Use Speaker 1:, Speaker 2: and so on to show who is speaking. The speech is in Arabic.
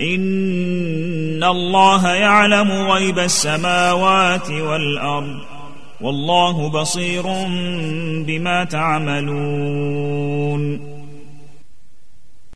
Speaker 1: ان الله يعلم غيب السماوات والارض والله بصير بما تعملون